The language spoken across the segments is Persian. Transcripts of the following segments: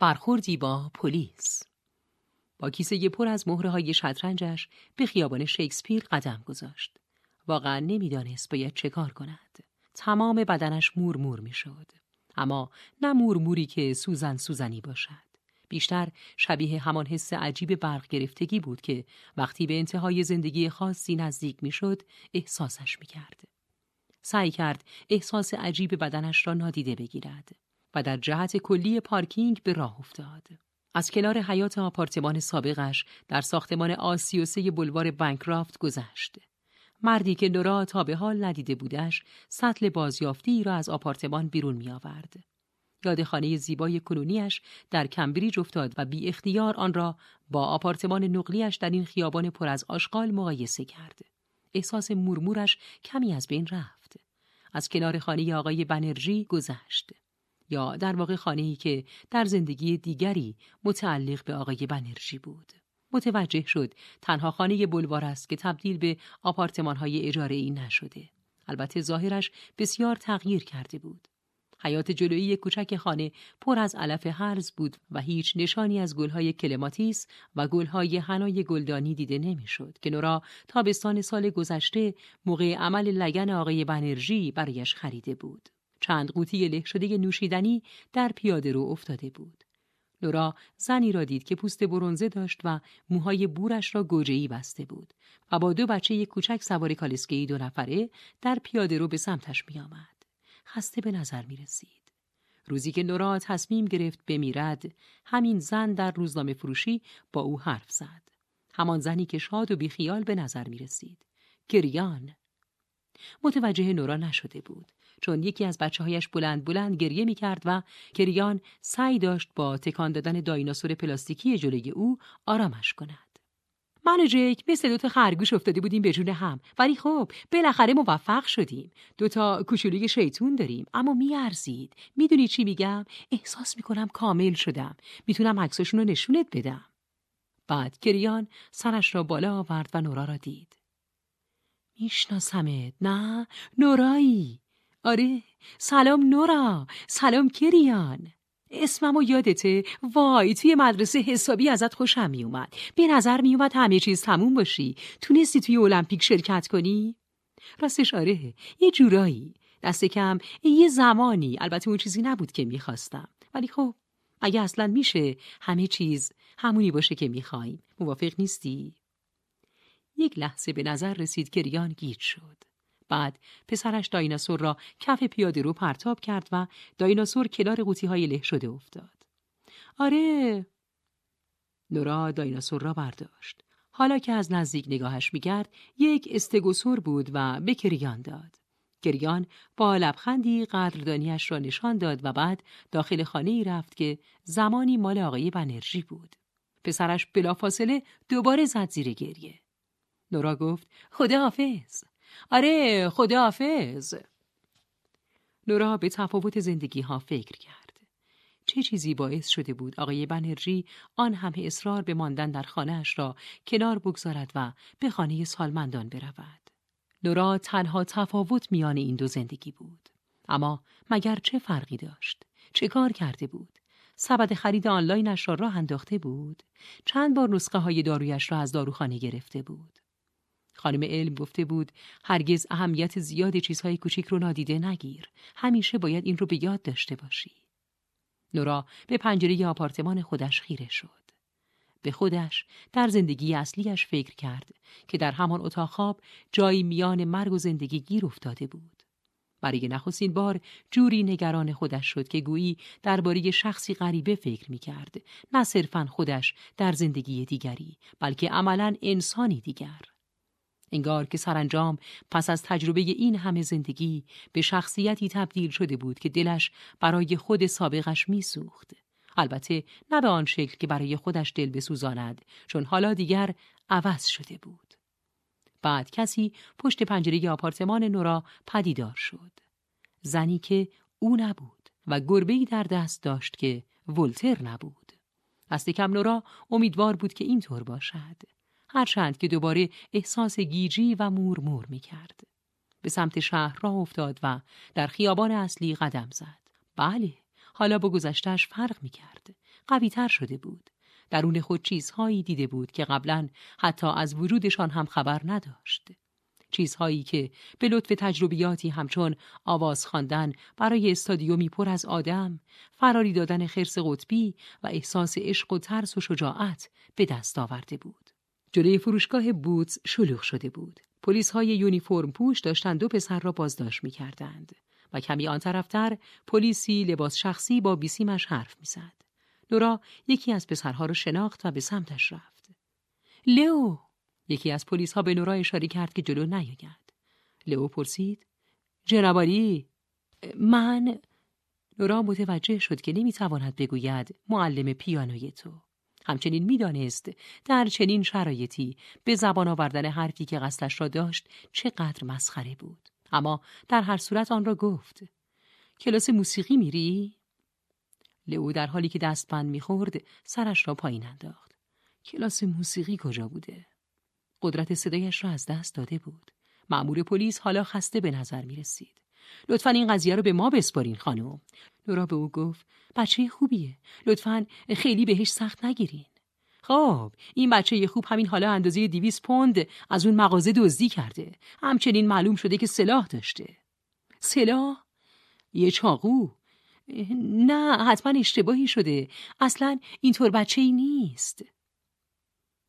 برخوردی با پلیس با کیسه پر از مهره های شطرنجش به خیابان شکسپیر قدم گذاشت. واقعا نمی‌دانست باید چه کار کند. تمام بدنش مورمور می‌شد. اما نه مورموری که سوزن سوزنی باشد. بیشتر شبیه همان حس عجیب برق گرفتگی بود که وقتی به انتهای زندگی خاصی نزدیک می‌شد احساسش می‌کرد. سعی کرد احساس عجیب بدنش را نادیده بگیرد و در جهت کلی پارکینگ به راه افتاد. از کنار حیات آپارتمان سابقش در ساختمان آسیوسه بلوار بنکرافت گذشت. مردی که نورا تا به حال ندیده بودش سطل بازیافتی را از آپارتمان بیرون می آورد. یاد خانه زیبای کنونیش در کمبریج افتاد و بی اختیار آن را با آپارتمان نقلیش در این خیابان پر از آشغال مقایسه کرد. احساس مرمورش کمی از بین رفت. از کنار خانه آقای بنرژی گذشت. یا در واقع خانه ای که در زندگی دیگری متعلق به آقای بنرژی بود. متوجه شد تنها خانه بلوار است که تبدیل به آپارتمان های اجاره ای نشده. البته ظاهرش بسیار تغییر کرده بود. حیات جلویی کوچک خانه پر از علف هرز بود و هیچ نشانی از گلهای کلماتیس و گلهای حنای گلدانی دیده نمی‌شد که نورا تابستان سال گذشته موقع عمل لگن آقای بنرژی برایش خریده بود. چند قوطی له شده نوشیدنی در پیاده رو افتاده بود. لورا زنی را دید که پوست برونزه داشت و موهای بورش را گوجه‌ای بسته بود و با دو بچه کوچک سوار کالسکه‌ای دو نفره در پیاده رو به سمتش می آمد. خسته به نظر می رسید. روزی که نورا تصمیم گرفت بمیرد همین زن در روزنامه فروشی با او حرف زد. همان زنی که شاد و بیخیال به نظر می رسید. گریان متوجه نورا نشده بود چون یکی از بچه هایش بلند بلند گریه می کرد و کریان سعی داشت با تکان دادن دایناسور پلاستیکی جلوی او آرامش کند. من و جیک مثل دوتا خرگوش افتاده بودیم به جون هم ولی خب بالاخره موفق شدیم. دوتا کوچولوی شیطون داریم اما میارزید. می‌دونی چی میگم؟ احساس می‌کنم کامل شدم. می‌تونم عکساشون رو نشونت بدم. بعد کریان سرش را بالا آورد و نورا را دید. میشناسمت نه؟ نورایی! آره سلام نورا سلام کریان اسمم و یادته؟ وای توی مدرسه حسابی ازت خوشم میومد. به نظر میومد همه چیز تموم باشی. تونستی توی المپیک شرکت کنی؟ راستش آره یه جورایی. دست کم یه زمانی. البته اون چیزی نبود که می‌خواستم. ولی خب اگه اصلا میشه همه چیز همونی باشه که می‌خوایم. موافق نیستی؟ یک لحظه به نظر رسید که ریان گیج شد. بعد پسرش دایناسور را کف پیاده رو پرتاب کرد و دایناسور کنار قوطی های له شده افتاد. آره نورا دایناسور را برداشت. حالا که از نزدیک نگاهش می‌کرد یک استگوسور بود و به کریان داد. کریان با لبخندی قدردانیش را نشان داد و بعد داخل خانه ای رفت که زمانی مال آقای بنرژی بود. پسرش بلافاصله دوباره زد زیر گریه. نورا گفت خدا حافظ آره خدا حافظ نورا به تفاوت زندگی ها فکر کرد. چه چیزی باعث شده بود آقای بنرژی آن همه اصرار به ماندن در خانهاش را کنار بگذارد و به خانه سالمندان برود؟ نورا تنها تفاوت میان این دو زندگی بود. اما مگر چه فرقی داشت؟ چه کار کرده بود؟ سبد خرید آنلاینش را راه انداخته بود؟ چند بار نسخه های دارویش را از داروخانه گرفته بود؟ خانم علم گفته بود هرگز اهمیت زیاد چیزهای کوچیک رو نادیده نگیر. همیشه باید این رو به یاد داشته باشی. نورا به پنجره آپارتمان خودش خیره شد. به خودش در زندگی اصلیش فکر کرد که در همان اتاق خواب جایی میان مرگ و زندگی گیر افتاده بود. برای نخستین بار جوری نگران خودش شد که گویی درباره شخصی غریبه فکر می کرد. نه صرفا خودش در زندگی دیگری بلکه عملا انسانی دیگر. انگار که سرانجام پس از تجربه این همه زندگی به شخصیتی تبدیل شده بود که دلش برای خود سابقش میسوخت. البته نه به آن شکل که برای خودش دل بسوزاند چون حالا دیگر عوض شده بود. بعد کسی پشت پنجره آپارتمان نورا پدیدار شد. زنی که او نبود و گربه‌ای در دست داشت که ولتر نبود. دست کم نورا امیدوار بود که اینطور باشد. هرچند که دوباره احساس گیجی و مورمور می کرد. به سمت شهر راه افتاد و در خیابان اصلی قدم زد. بله، حالا با گذشتش فرق می کرد. قویتر شده بود. درون خود چیزهایی دیده بود که قبلا حتی از وجودشان هم خبر نداشت. چیزهایی که به لطف تجربیاتی همچون آواز خواندن برای استادیومی پر از آدم، فراری دادن خرس قطبی و احساس عشق و ترس و شجاعت به دست آورده بود. جلوی فروشگاه بوتس شلوغ شده بود. پلیس های یونیفرم پوش داشتند دو پسر را بازداشت می کردند. و کمی آن طرفتر پلیسی لباس شخصی با بیسیمش حرف می‌زد. نورا یکی از پسرها را شناخت و به سمتش رفت. لئو یکی از پلیس ها به نورا اشاره کرد که جلو نیاید. لئو پرسید جنابالی من نورا متوجه شد که نمی‌تواند بگوید معلم پیانوی تو. همچنین می‌دانست در چنین شرایطی به زبان آوردن حرفی که قصدش را داشت چقدر مسخره بود. اما در هر صورت آن را گفت. کلاس موسیقی میری؟ لئو در حالی که دستبند می‌خورد سرش را پایین انداخت. کلاس موسیقی کجا بوده؟ قدرت صدایش را از دست داده بود. مأمور پلیس حالا خسته به نظر می رسید. لطفا این قضیه رو به ما بسپارین خانم. نورا به او گفت بچه خوبیه. لطفا خیلی بهش سخت نگیرین. خب این بچه خوب همین حالا اندازه دیویس پوند از اون مغازه دزدی کرده. همچنین معلوم شده که سلاح داشته. سلاح؟ یه چاقو؟ نه حتما اشتباهی شده. اصلا اینطور بچه ای نیست.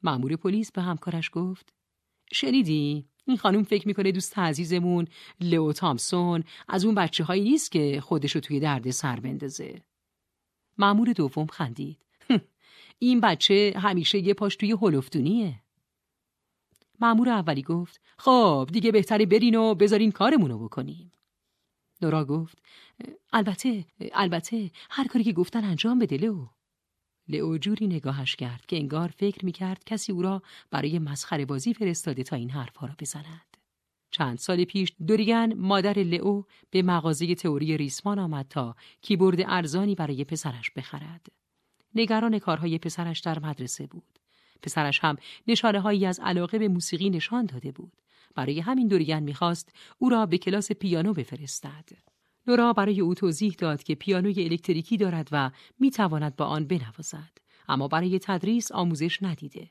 مأمور پلیس به همکارش گفت شنیدی؟ این خانم فکر می‌کنه دوست عزیزمون لئو تامسون از اون بچه هایی نیست که خودشو توی درد سر بندازه. مأمور دوم خندید. این بچه همیشه یه پاش توی هلفتونیه. مأمور اولی گفت خب دیگه بهتره برین و بذارین کارمونو بکنیم. نورا گفت البته البته هر کاری که گفتن انجام بده لئو. لئو جوری نگاهش کرد که انگار فکر می‌کرد کسی او را برای مسخره بازی فرستاده تا این حرفها را بزند. چند سال پیش دوریگن مادر لئو به مغازه تئوری ریسمان آمد تا کیبورد ارزانی برای پسرش بخرد. نگران کارهای پسرش در مدرسه بود. پسرش هم نشانه هایی از علاقه به موسیقی نشان داده بود. برای همین دوریگن می‌خواست او را به کلاس پیانو بفرستد. نورا برای او توضیح داد که پیانوی الکتریکی دارد و می‌تواند با آن بنوازد. اما برای تدریس آموزش ندیده.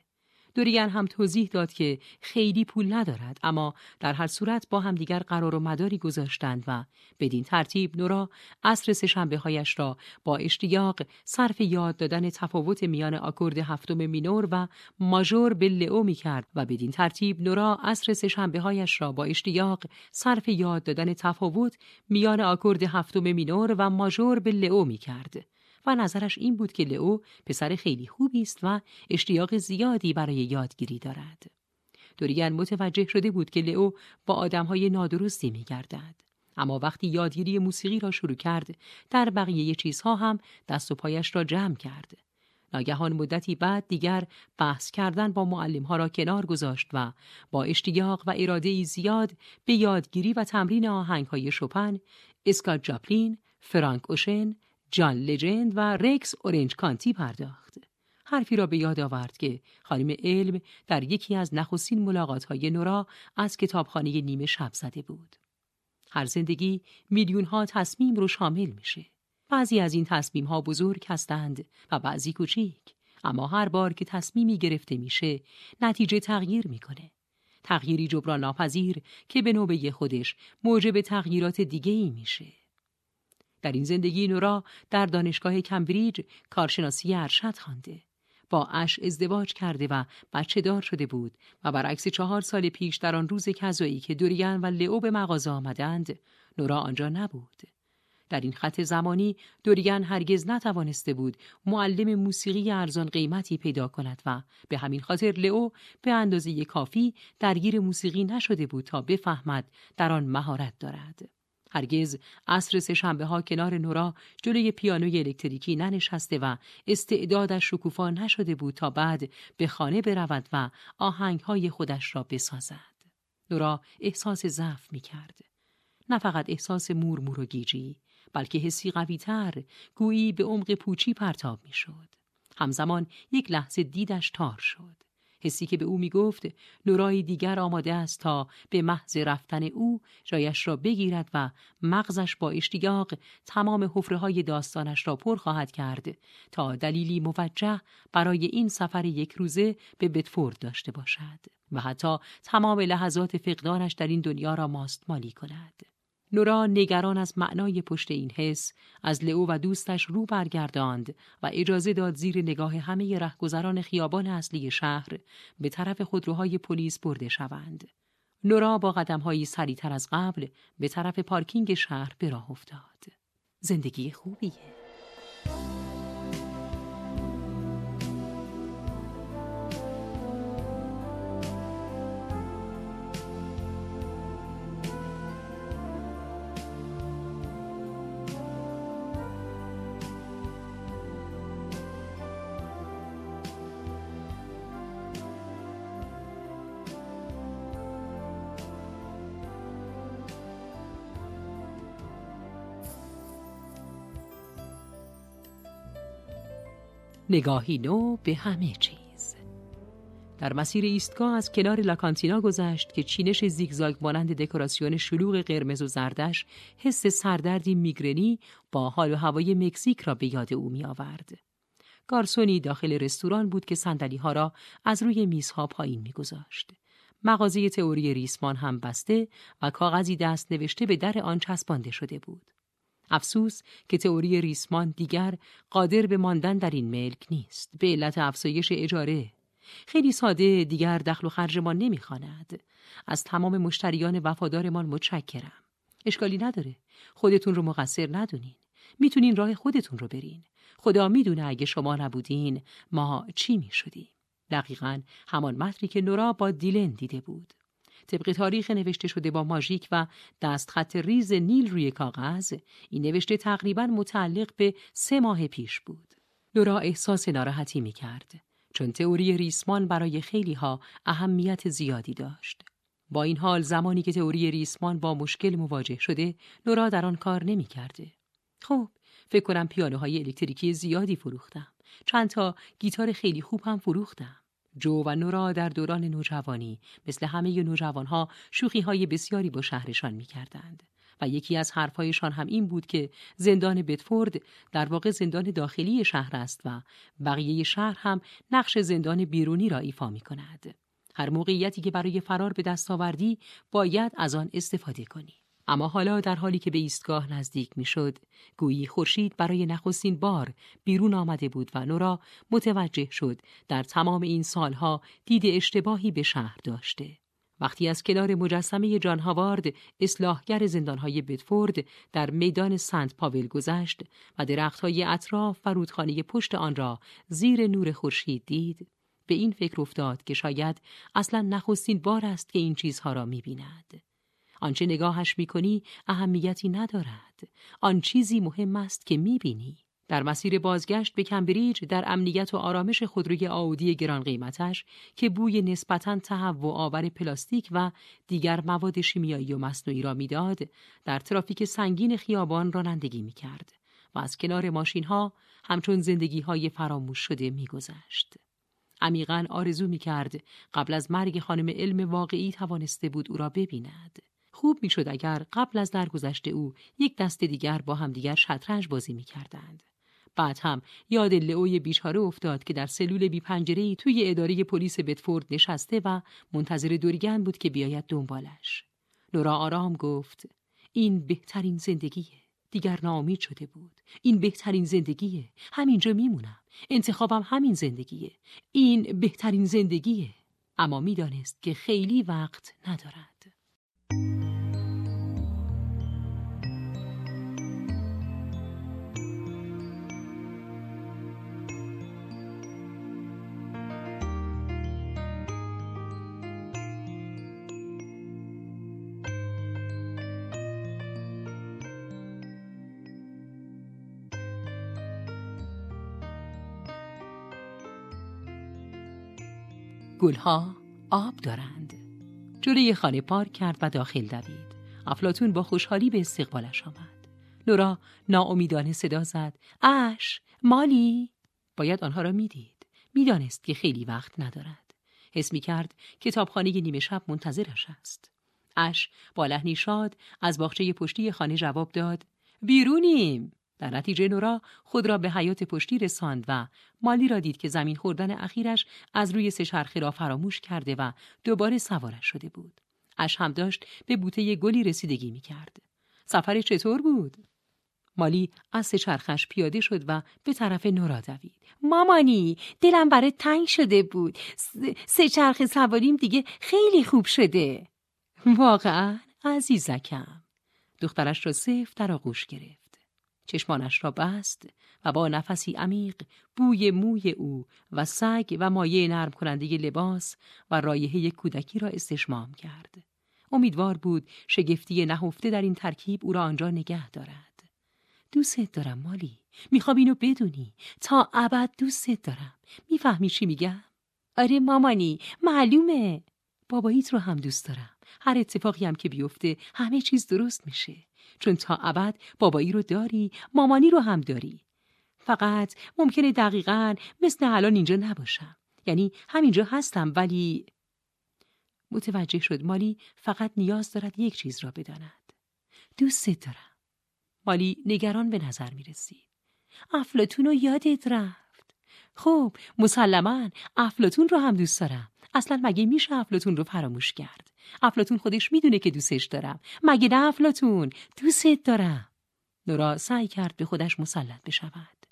دوریان هم توضیح داد که خیلی پول ندارد اما در هر صورت با همدیگر قرار و مداری گذاشتند و بدین ترتیب نورا عصر سهشنبه هایش را با اشتیاق صرف یاد دادن تفاوت میان آکورد هفتم مینور و ماژور به لئو می کرد و بدین ترتیب نورا عصر سهشنبه هایش را با اشتیاق صرف یاد دادن تفاوت میان آکورد هفتم مینور و ماژور به لئو می کرد. و نظرش این بود که لئو پسر خیلی خوبی است و اشتیاق زیادی برای یادگیری دارد. دوریان متوجه شده بود که لئو با آدمهای نادرستی میگردد. اما وقتی یادگیری موسیقی را شروع کرد در بقیه چیزها هم دست و پایش را جمع کرد. ناگهان مدتی بعد دیگر بحث کردن با معلمها را کنار گذاشت و با اشتیاق و اراده زیاد به یادگیری و تمرین آهنگ های شپن، اسکات جاپلین، فرانک اوشن، جان لجند و رکس اورنج کانتی پرداخت. حرفی را به یاد آورد که خانم علم در یکی از نخستین ملاقاتهای نورا از کتابخانه نیمه شب زده بود. هر زندگی میلیون ها تصمیم رو شامل میشه. بعضی از این تصمیم ها بزرگ هستند و بعضی کوچیک. اما هر بار که تصمیمی گرفته میشه نتیجه تغییر می‌کنه. تغییری جبران ناپذیر که به نوبه خودش موجب تغییرات دیگه ای میشه. در این زندگی نورا در دانشگاه کمبریج کارشناسی ارشد خوانده. با اش ازدواج کرده و بچه دار شده بود و برعکس چهار سال پیش در آن روز کذایی که دوریان و لئو به مغازه آمدند نورا آنجا نبود. در این خط زمانی دوریان هرگز نتوانسته بود معلم موسیقی ارزان قیمتی پیدا کند و به همین خاطر لئو به اندازه کافی درگیر موسیقی نشده بود تا بفهمد در آن مهارت دارد. هرگز عصر سهشنبه ها کنار نورا جلوی پیانوی الکتریکی ننشسته و استعدادش شکوفا نشده بود تا بعد به خانه برود و آهنگ های خودش را بسازد. نورا احساس ضعف می کرد. نه فقط احساس مورمور و گیجی بلکه حسی قویتر گویی به عمق پوچی پرتاب می شد. همزمان یک لحظه دیدش تار شد. حسی که به او می‌گفت نورایی دیگر آماده است تا به محض رفتن او جایش را بگیرد و مغزش با اشتیاق تمام حفره های داستانش را پر خواهد کرد تا دلیلی موجه برای این سفر یک روزه به بتفورد داشته باشد و حتی تمام لحظات فقدانش در این دنیا را ماستمالی کند. نورا نگران از معنای پشت این حس از لئو و دوستش رو برگرداند و اجازه داد زیر نگاه همه رهگذران خیابان اصلی شهر به طرف خودروهای پلیس برده شوند. نورا با قدمهایی سریعتر از قبل به طرف پارکینگ شهر به راه افتاد. زندگی خوبیه. نگاهی نو به همه چیز در مسیر ایستگاه از کنار لاکانتینا گذشت که چینش زیگزاگ مانند دکوراسیون شلوغ قرمز و زردش حس سردردی میگرنی با حال و هوای مکزیک را به یاد او می آورد. گارسونی داخل رستوران بود که سندلی ها را از روی میزها پایین میگذاشت. مغازه تئوری ریسمان هم بسته و کاغذی دست نوشته به در آن چسبانده شده بود. افسوس که تئوری ریسمان دیگر قادر به ماندن در این ملک نیست. به علت افزایش اجاره. خیلی ساده دیگر دخل و خرجمان نمی‌خواند. از تمام مشتریان وفادارمان متشکرم. اشکالی نداره. خودتون رو مقصر ندونین. می‌تونین راه خودتون رو برین. خدا می‌دونه اگه شما نبودین ما چی می‌شدیم. دقیقا همان متری که نورا با دیلن دیده بود. طبق تاریخ نوشته شده با ماژیک و دستخط ریز نیل روی کاغذ این نوشته تقریبا متعلق به سه ماه پیش بود. لورا احساس ناراحتی می کرد چون تئوری ریسمان برای خیلی ها اهمیت زیادی داشت. با این حال زمانی که تئوری ریسمان با مشکل مواجه شده لورا در آن کار نمی کرده. خب فکر کنم پیانوهای الکتریکی زیادی فروختم. چند تا گیتار خیلی خوب هم فروختم. جو و نورا در دوران نوجوانی مثل همه نوجوانها شوخی های بسیاری با شهرشان می کردند. و یکی از حرفهایشان هم این بود که زندان بتفورد در واقع زندان داخلی شهر است و بقیه شهر هم نقش زندان بیرونی را ایفا می کند. هر موقعیتی که برای فرار به دست آوردی باید از آن استفاده کنی. اما حالا در حالی که به ایستگاه نزدیک می‌شد گویی خورشید برای نخستین بار بیرون آمده بود و نورا متوجه شد در تمام این سالها دید اشتباهی به شهر داشته. وقتی از کنار مجسمه جان هاوارد اصلاحگر زندانهای بدفورد در میدان سنت پاول گذشت و درختهای اطراف و رودخانه پشت آن را زیر نور خورشید دید به این فکر افتاد که شاید اصلا نخستین بار است که این چیزها را می‌بیند. آنچه نگاهش می‌کنی اهمیتی ندارد آن چیزی مهم است که می‌بینی در مسیر بازگشت به کمبریج در امنیت و آرامش خودروی آودی گران قیمتش که بوی نسبتا تهوع آور پلاستیک و دیگر مواد شیمیایی و مصنوعی را می‌داد در ترافیک سنگین خیابان رانندگی می‌کرد و از کنار ماشین ها همچون زندگی های فراموش شده میگذشت. عمیقا آرزو می‌کرد قبل از مرگ خانم علم واقعی توانسته بود او را ببیند. خوب می‌شد اگر قبل از درگذشت او یک دست دیگر با همدیگر شطرنج بازی می‌کردند. بعد هم یاد لئوی بیچاره افتاد که در سلول بی پنجره توی اداره پلیس بتفورد نشسته و منتظر دوریگن بود که بیاید دنبالش. نورا آرام گفت این بهترین زندگیه. دیگر ناامید شده بود. این بهترین زندگیه. همینجا میمونم. انتخابم همین زندگیه. این بهترین زندگیه. اما می‌دانست که خیلی وقت ندارد. گلها آب دارند. جلوی خانه پارک کرد و داخل دوید. افلاتون با خوشحالی به استقبالش آمد. لورا ناامیدانه صدا زد. اش مالی؟ باید آنها را می‌دید. می‌دانست که خیلی وقت ندارد. حس می کرد کتابخانه نیمه شب منتظرش است. اش با لحنی شاد از باغچه پشتی خانه جواب داد. بیرونیم. در نتیجه نورا خود را به حیات پشتی رساند و مالی را دید که زمین خوردن اخیرش از روی سه چرخه را فراموش کرده و دوباره سوارش شده بود. اش هم داشت به بوته گلی رسیدگی می کرد. سفر چطور بود؟ مالی از سه چرخش پیاده شد و به طرف نورا دوید. مامانی دلم برای تنگ شده بود. سه چرخ سواریم دیگه خیلی خوب شده. واقعا عزیزکم. دخترش را صف در آغوش گرفت. چشمانش را بست و با نفسی عمیق بوی موی او و سگ و مایه نرم کننده لباس و رایحه کودکی را استشمام کرد. امیدوار بود شگفتی نهفته در این ترکیب او را آنجا نگه دارد. دوست دارم مالی. می‌خوام اینو بدونی. تا ابد دوست دارم. می‌فهمی چی میگم؟ آره مامانی معلومه. باباییت رو هم دوست دارم. هر اتفاقی هم که بیفته همه چیز درست میشه. چون تا ابد بابایی رو داری مامانی رو هم داری. فقط ممکنه دقیقا مثل الان اینجا نباشم. یعنی همینجا هستم ولی متوجه شد مالی فقط نیاز دارد یک چیز را بداند. دوست دارم. مالی نگران به نظر می رسید افلاتون رو یادت رفت. خب مسلما افلاتون رو هم دوست دارم. اصلا مگه میشه افلاتون رو فراموش کرد؟ افلاتون خودش می‌دونه که دوستش دارم. مگه نه افلاتون دوستت دارم. نورا سعی کرد به خودش مسلط بشود.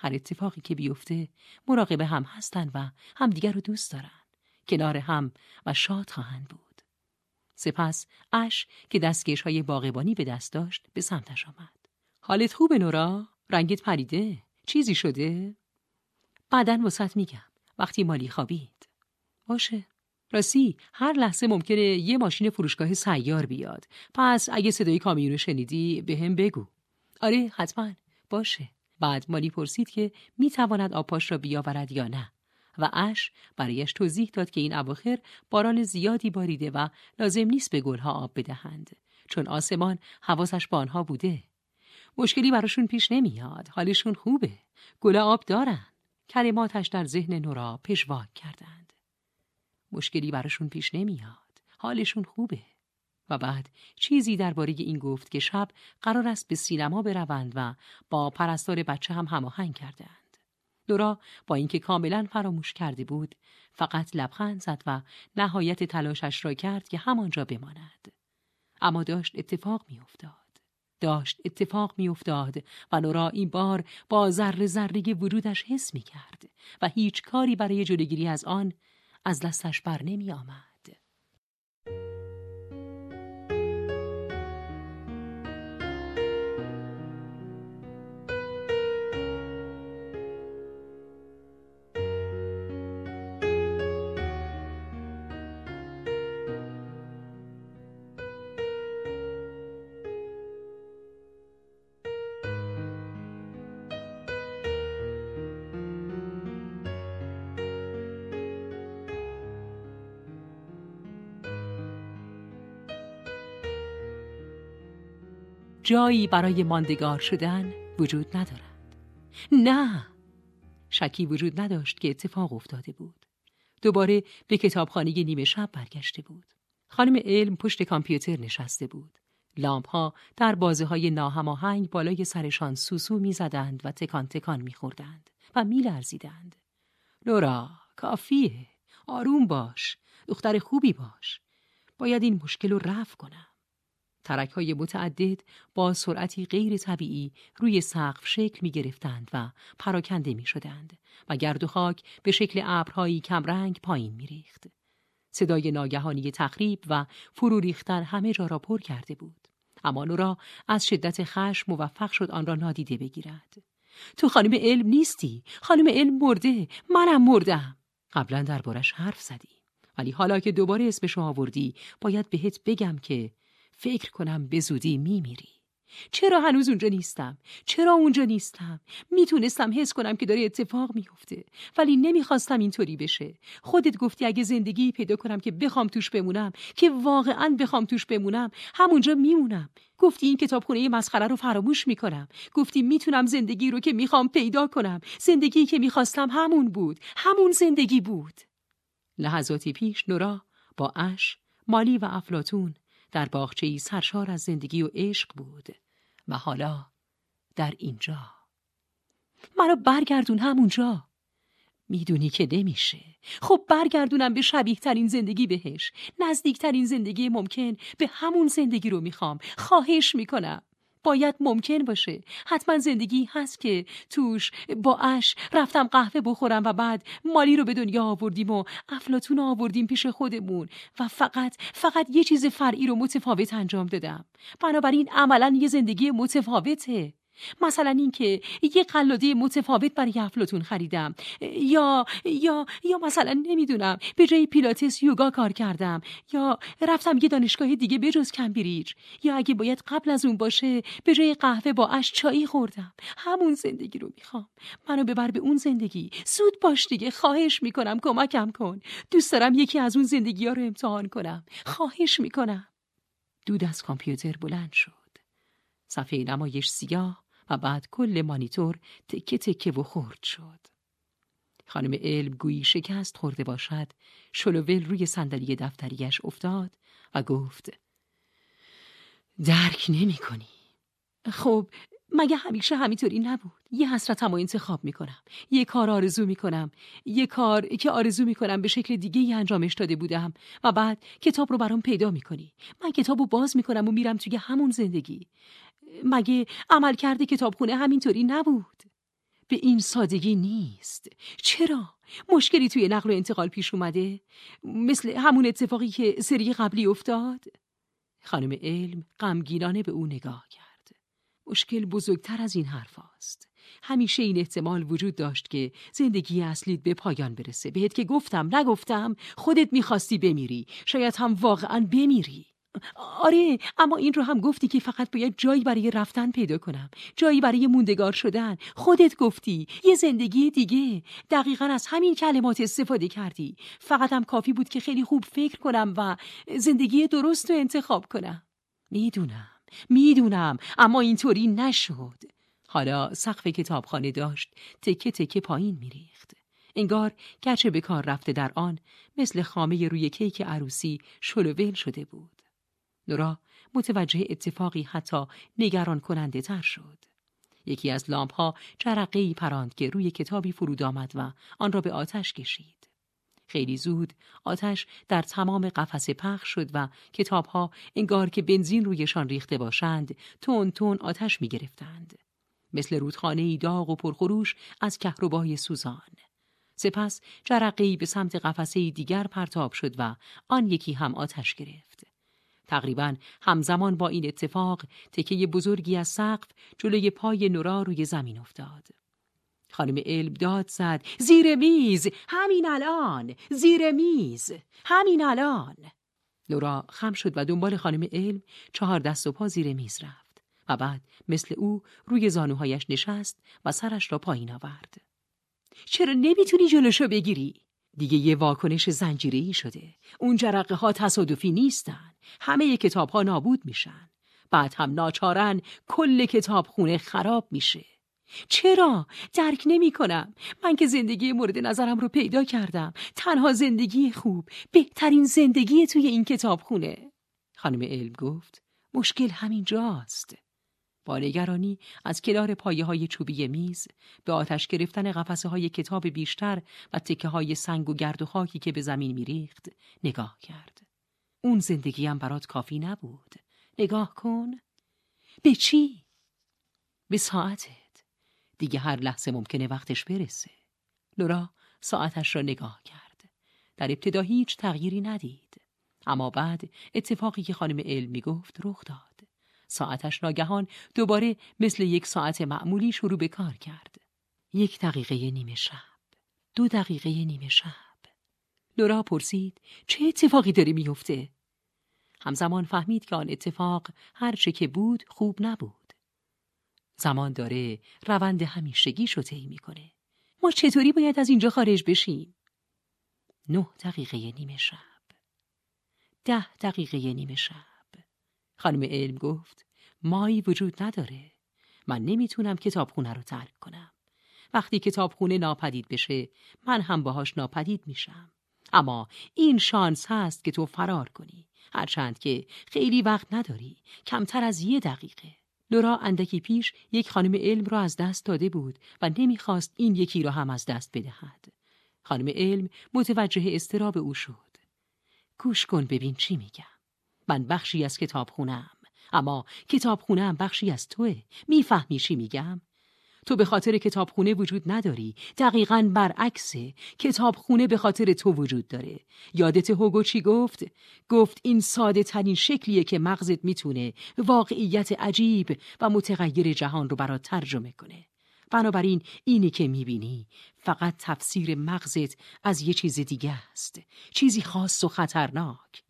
هر اتفاقی که بیفته مراقب هم هستند و همدیگر رو دوست دارند کنار هم و شاد خواهند بود. سپس اش که دستکش های باغبانی به دست داشت به سمتش آمد. حالت خوبه نورا؟ رنگت پریده؟ چیزی شده؟ بعدا وسط میگم. وقتی مالی خوابید. باشه. راستی هر لحظه ممکنه یه ماشین فروشگاه سیار بیاد. پس اگه صدای کامیون شنیدی به هم بگو. آره حتما. باشه. بعد مالی پرسید که می‌تواند آبپاش را بیاورد یا نه. و اش برایش توضیح داد که این اواخر باران زیادی باریده و لازم نیست به گلها آب بدهند. چون آسمان حواسش با آنها بوده. مشکلی براشون پیش نمیاد. حالشون خوبه. گل آب دارن. کلماتش در ذهن نورا پشواک کردند. مشکلی براشون پیش نمیاد. حالشون خوبه. و بعد چیزی درباره این گفت که شب قرار است به سینما بروند و با پرستار بچه هم هماهنگ کردند دورا با اینکه کاملا فراموش کرده بود فقط لبخند زد و نهایت تلاشش را کرد که همانجا بماند. اما داشت اتفاق میافتاد. داشت اتفاق میافتاد و نورا این بار با ذره ذره ورودش حس می کرد و هیچ کاری برای جلوگیری از آن از دستش بر نمی آمد. جایی برای ماندگار شدن وجود ندارد. نه شکی وجود نداشت که اتفاق افتاده بود. دوباره به کتابخانه نیمه شب برگشته بود. خانم علم پشت کامپیوتر نشسته بود. لامپ ها در بازه های ناهماهنگ بالای سرشان سوسو می‌زدند و تکان تکان میخوردند و میلرزیدند. لورا کافیه. آروم باش. دختر خوبی باش. باید این مشکل رو رفع کنم. ترک های متعدد با سرعتی غیر طبیعی روی سقف شکل می گرفتند و پراکنده می شدند و گرد و خاک به شکل ابرهایی کمرنگ پایین می ریخت. صدای ناگهانی تخریب و فرو ریختن همه جا را پر کرده بود. اما نورا از شدت خشم موفق شد آن را نادیده بگیرد. تو خانم علم نیستی. خانم علم مرده. منم مردم. قبلا دربارش حرف زدی. ولی حالا که دوباره اسمشو آوردی باید بهت بگم که فکر کنم به زودی میمیری. چرا هنوز اونجا نیستم؟ چرا اونجا نیستم؟ می‌تونستم حس کنم که داره اتفاق میفته ولی نمی‌خواستم اینطوری بشه. خودت گفتی اگه زندگی پیدا کنم که بخوام توش بمونم که واقعا بخوام توش بمونم همونجا میمونم. گفتی این کتابخونه مسخره رو فراموش می‌کنم. گفتی می‌تونم زندگی رو که می‌خوام پیدا کنم. زندگی که می‌خواستم همون بود. همون زندگی بود. لحظاتی پیش نورا با اش، مالی و افلاتون در باغچه‌ای سرشار از زندگی و عشق بود و حالا در اینجا. منو برگردون همونجا. می‌دونی که نمیشه. خب برگردونم به شبیه ترین زندگی بهش. نزدیک ترین زندگی ممکن. به همون زندگی رو می‌خوام. خواهش می‌کنم. باید ممکن باشه. حتما زندگی هست که توش با اش رفتم قهوه بخورم و بعد مالی رو به دنیا آوردیم و افلاتون آوردیم پیش خودمون و فقط فقط یه چیز فرعی رو متفاوت انجام دادم. بنابراین عملا یه زندگی متفاوته. مثلا اینکه یه قلاده متفاوت برای افلاتون خریدم. یا یا یا مثلا نمی‌دونم به جای پیلاتس یوگا کار کردم. یا رفتم یه دانشگاه دیگه بجز کمبریج. یا اگه باید قبل از اون باشه به جای قهوه با اش چایی خوردم. همون زندگی رو می‌خوام. منو ببر به اون زندگی. سود باش دیگه خواهش می‌کنم کمکم کن. دوست دارم یکی از اون زندگی ها رو امتحان کنم. خواهش می‌کنم. دود از کامپیوتر بلند شد. صفحه نمایش سیاه. و بعد کل مانیتور تکه تکه و خورد شد. خانم علم گویی شکست خورده باشد شلوول روی صندلی دفتریش افتاد و گفت درک نمی کنی. خب مگه همیشه همینطوری نبود یه حسرتم رو انتخاب می‌کنم یه کار آرزو می‌کنم یه کار که آرزو می‌کنم به شکل دیگه انجامش داده بودم و بعد کتاب رو برام پیدا می‌کنی من کتاب رو باز می‌کنم و میرم توی همون زندگی مگه عمل کرده کتابخونه همینطوری نبود؟ به این سادگی نیست. چرا؟ مشکلی توی نقل و انتقال پیش اومده؟ مثل همون اتفاقی که سری قبلی افتاد؟ خانم علم غمگینانه به او نگاه کرد. مشکل بزرگتر از این حرف است. همیشه این احتمال وجود داشت که زندگی اصلیت به پایان برسه. بهت که گفتم نگفتم خودت می‌خواستی بمیری. شاید هم واقعا بمیری. آره اما این رو هم گفتی که فقط باید جایی برای رفتن پیدا کنم. جایی برای موندگار شدن. خودت گفتی. یه زندگی دیگه. دقیقا از همین کلمات استفاده کردی. فقط هم کافی بود که خیلی خوب فکر کنم و زندگی درست رو انتخاب کنم. می‌دونم. می‌دونم. اما اینطوری نشد. حالا سقف کتابخانه داشت. تکه تکه پایین میریخت. انگار گرچه به کار رفته در آن مثل خامه روی کیک عروسی شلوول شده بود. نورا متوجه اتفاقی حتی نگران کننده تر شد. یکی از لامپ ها جرقه ای پراند که روی کتابی فرود آمد و آن را به آتش کشید. خیلی زود آتش در تمام قفسه پخش شد و کتاب ها انگار که بنزین رویشان ریخته باشند تون تون آتش می گرفتند. مثل رودخانه ای داغ و پرخروش از کهربای سوزان. سپس جرقه به سمت قفسه دیگر پرتاب شد و آن یکی هم آتش گرفت. تقریبا همزمان با این اتفاق تکه بزرگی از سقف جلوی پای نورا روی زمین افتاد. خانم علم داد زد زیر میز همین الان زیر میز همین الان. نورا خم شد و دنبال خانم علم چهار دست و پا زیر میز رفت و بعد مثل او روی زانوهایش نشست و سرش را پایین آورد. چرا نمی‌تونی جلوشو بگیری؟ دیگه یه واکنش زنجیری شده. اون جرقه ها تصادفی نیستن. همه کتاب ها نابود میشن. بعد هم ناچارن کل کتاب خونه خراب میشه. چرا؟ درک نمی کنم. من که زندگی مورد نظرم رو پیدا کردم. تنها زندگی خوب. بهترین زندگی توی این کتاب خونه. خانم علم گفت مشکل همین جاست. با نگرانی از کنار پایه های چوبی میز به آتش گرفتن قفسه های کتاب بیشتر و تکه های سنگ و گرد و خاکی که به زمین میریخت نگاه کرد. اون زندگیم برات کافی نبود. نگاه کن. به چی؟ به ساعتت. دیگه هر لحظه ممکنه وقتش برسه. لورا ساعتش را نگاه کرد. در ابتدا هیچ تغییری ندید. اما بعد اتفاقی که خانم علم می گفت رخ داد. ساعتش ناگهان دوباره مثل یک ساعت معمولی شروع به کار کرد. یک دقیقه نیمه شب. دو دقیقه نیمه شب. لورا پرسید چه اتفاقی داره میفته؟ همزمان فهمید که آن اتفاق هر چه که بود خوب نبود. زمان داره روند همیشگی شو طی می‌کنه. ما چطوری باید از اینجا خارج بشیم؟ نه دقیقه نیمه شب. ده دقیقه نیمه شب. خانم علم گفت مایی وجود نداره. من نمی‌تونم کتابخونه رو ترک کنم. وقتی کتابخونه ناپدید بشه من هم باهاش ناپدید میشم. اما این شانس هست که تو فرار کنی هرچند که خیلی وقت نداری کمتر از یه دقیقه نورا اندکی پیش یک خانم علم را از دست داده بود و نمی‌خواست این یکی را هم از دست بدهد خانم علم متوجه استراب او شد گوش کن ببین چی میگم من بخشی از کتاب خونم اما کتاب خونم بخشی از توه. می‌فهمی چی میگم؟ تو به خاطر کتابخونه وجود نداری. دقیقا برعکسه. کتابخونه به خاطر تو وجود داره. یادت هوگو چی گفت؟ گفت این ساده ترین شکلیه که مغزت می‌تونه واقعیت عجیب و متغیر جهان رو برات ترجمه کنه. بنابراین اینی که می‌بینی فقط تفسیر مغزت از یه چیز دیگه است. چیزی خاص و خطرناک.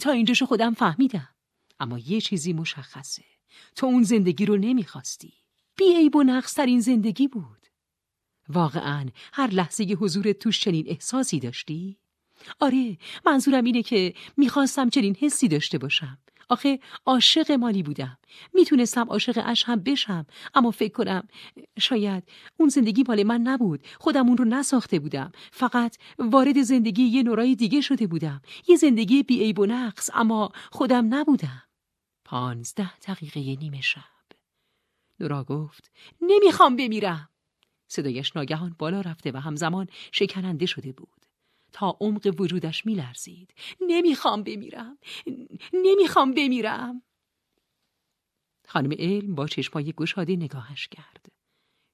تا اینجاشو خودم فهمیدم. اما یه چیزی مشخصه. تو اون زندگی رو نمی‌خواستی. بیعیب و نقصترین زندگی بود. واقعا هر لحظه حضور توش چنین احساسی داشتی؟ آره منظورم اینه که می‌خواستم چنین حسی داشته باشم. آخه عاشق مالی بودم. می‌تونستم عاشق اش هم بشم. اما فکر کنم شاید اون زندگی مال من نبود. خودم اون رو نساخته بودم. فقط وارد زندگی یه نورای دیگه شده بودم. یه زندگی بیعیب و نقص اما خودم نبودم. پانزده دقیقه نیمه شب. نورا گفت نمی‌خوام بمیرم. صدایش ناگهان بالا رفته و همزمان شکننده شده بود. تا عمق وجودش میلرزید. نمی‌خوام بمیرم. نمی‌خوام بمیرم. خانم علم با چشمای گشاده نگاهش کرد.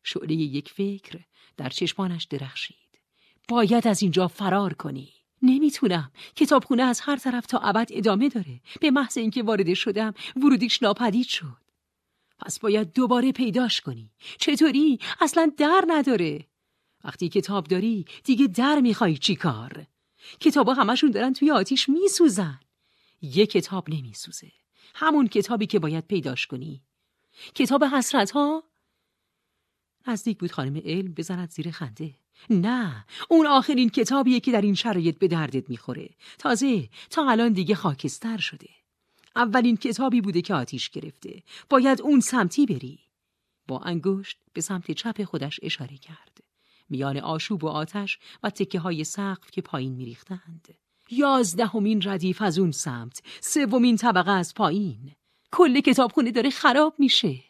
شعله یک فکر در چشمانش درخشید. باید از اینجا فرار کنی. نمی‌تونم. کتابخونه از هر طرف تا ابد ادامه داره. به محض اینکه وارد شدم ورودیش ناپدید شد. پس باید دوباره پیداش کنی. چطوری؟ اصلا در نداره. وقتی کتاب داری دیگه در می‌خوای چی کار؟ کتابا همشون دارن توی آتیش میسوزن. یه کتاب نمیسوزه. همون کتابی که باید پیداش کنی. کتاب حسرت ها؟ نزدیک بود خانم علم بزند زیر خنده. نه اون آخرین کتابیه که در این شرایط به دردت می‌خوره. تازه تا الان دیگه خاکستر شده. اولین کتابی بوده که آتیش گرفته. باید اون سمتی بری. با انگشت به سمت چپ خودش اشاره کرد. میان آشوب و آتش و تکه های سقف که پایین میریختند. یازدهمین ردیف از اون سمت سومین طبقه از پایین. کل کتابخونه داره خراب میشه.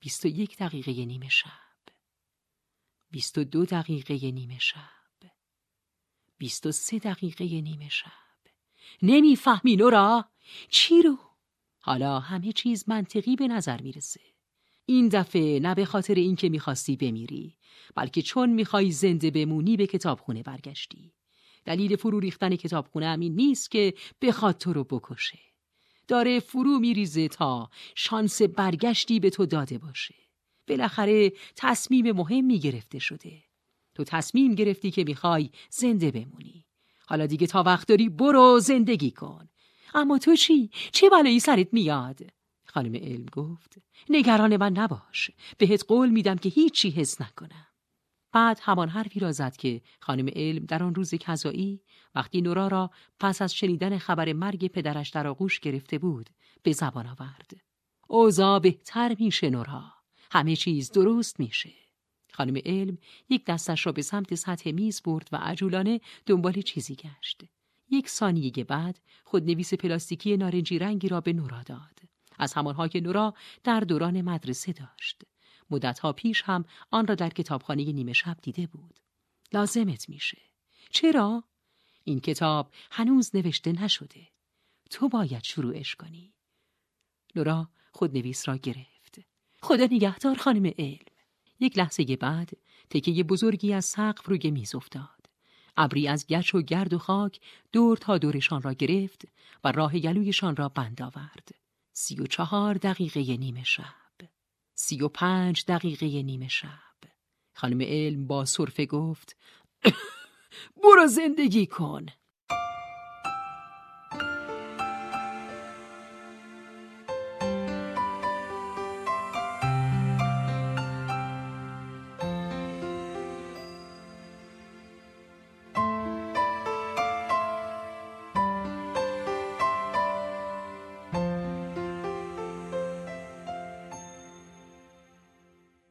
بیست و یک دقیقه نیمه شب. بیست و دو دقیقه نیمه شب. بیست و سه دقیقه نیمه شب. نمی‌فهمی نورا؟ چی رو؟ حالا همه چیز منطقی به نظر می‌رسه. این دفعه نه به خاطر اینکه می‌خواستی بمیری بلکه چون می‌خوای زنده بمونی به کتابخونه برگشتی. دلیل فرو ریختن کتابخونه همین نیست که بخواد تو رو بکشه. داره فرو میریزه تا شانس برگشتی به تو داده باشه. بالاخره تصمیم مهمی گرفته شده. تو تصمیم گرفتی که می‌خوای زنده بمونی. حالا دیگه تا وقت داری برو زندگی کن. اما تو چی؟ چه بلایی سرت میاد؟ خانم علم گفت نگران من نباش بهت قول میدم که هیچی حس نکنم. بعد همان حرفی را زد که خانم علم در آن روز کذایی وقتی نورا را پس از شنیدن خبر مرگ پدرش در آغوش گرفته بود به زبان آورد. اوضاع بهتر میشه نورا همه چیز درست میشه. خانم علم یک دستش را به سمت سطح میز برد و عجولانه دنبال چیزی گشت. یک ثانیه بعد خودنویس پلاستیکی نارنجی رنگی را به نورا داد. از همانها که نورا در دوران مدرسه داشت. مدتها پیش هم آن را در کتابخانه نیمه شب دیده بود. لازمت میشه. چرا؟ این کتاب هنوز نوشته نشده. تو باید شروعش کنی. نورا خودنویس را گرفت. خدا نگهدار خانم علم. یک لحظه بعد تکه بزرگی از سقف روی میز افتاد. ابری از گچ و گرد و خاک دور تا دورشان را گرفت و راه گلویشان را بند آورد. سی و چهار دقیقه نیمه شب. سی و پنج دقیقه نیمه شب. خانم علم با صرفه گفت برو زندگی کن.